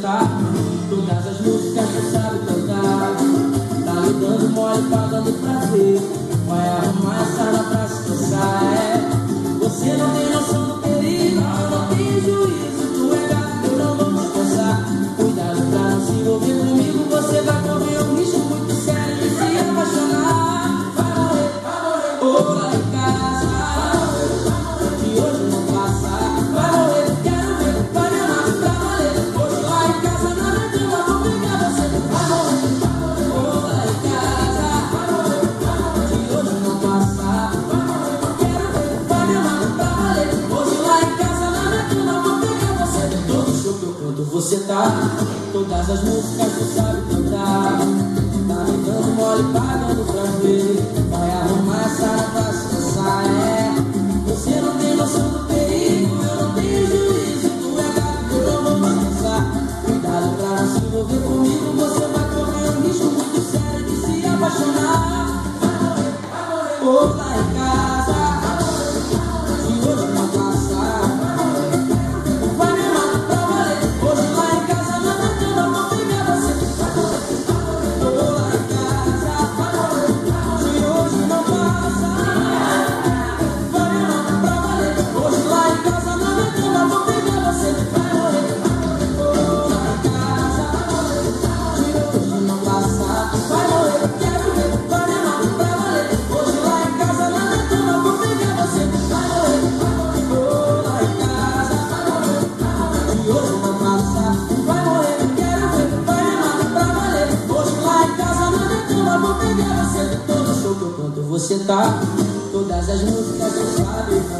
tá. Todas as músicas você sabe cantar. Tá me dando mole, pagando prazer. Vai arrumar essa na pra se cansar, é. Você não tem noção do perigo, eu não tenho juízo. Tu é gato, eu não vou te cansar. Cuidado pra não se envolver comigo, você vai você tá. Todas as músicas você sabe cantar. Tá me dando mole, pagando pra ver. Vai arrumar essa pra é. Você não tem noção do perigo, eu não tenho juízo. Tu é gato, eu não vou cansar. Cuidado pra não se envolver comigo, você vai correr um risco muito sério de se apaixonar. Vai morrer, vai morrer, ou você. Eu tá. Todas as músicas você sabe.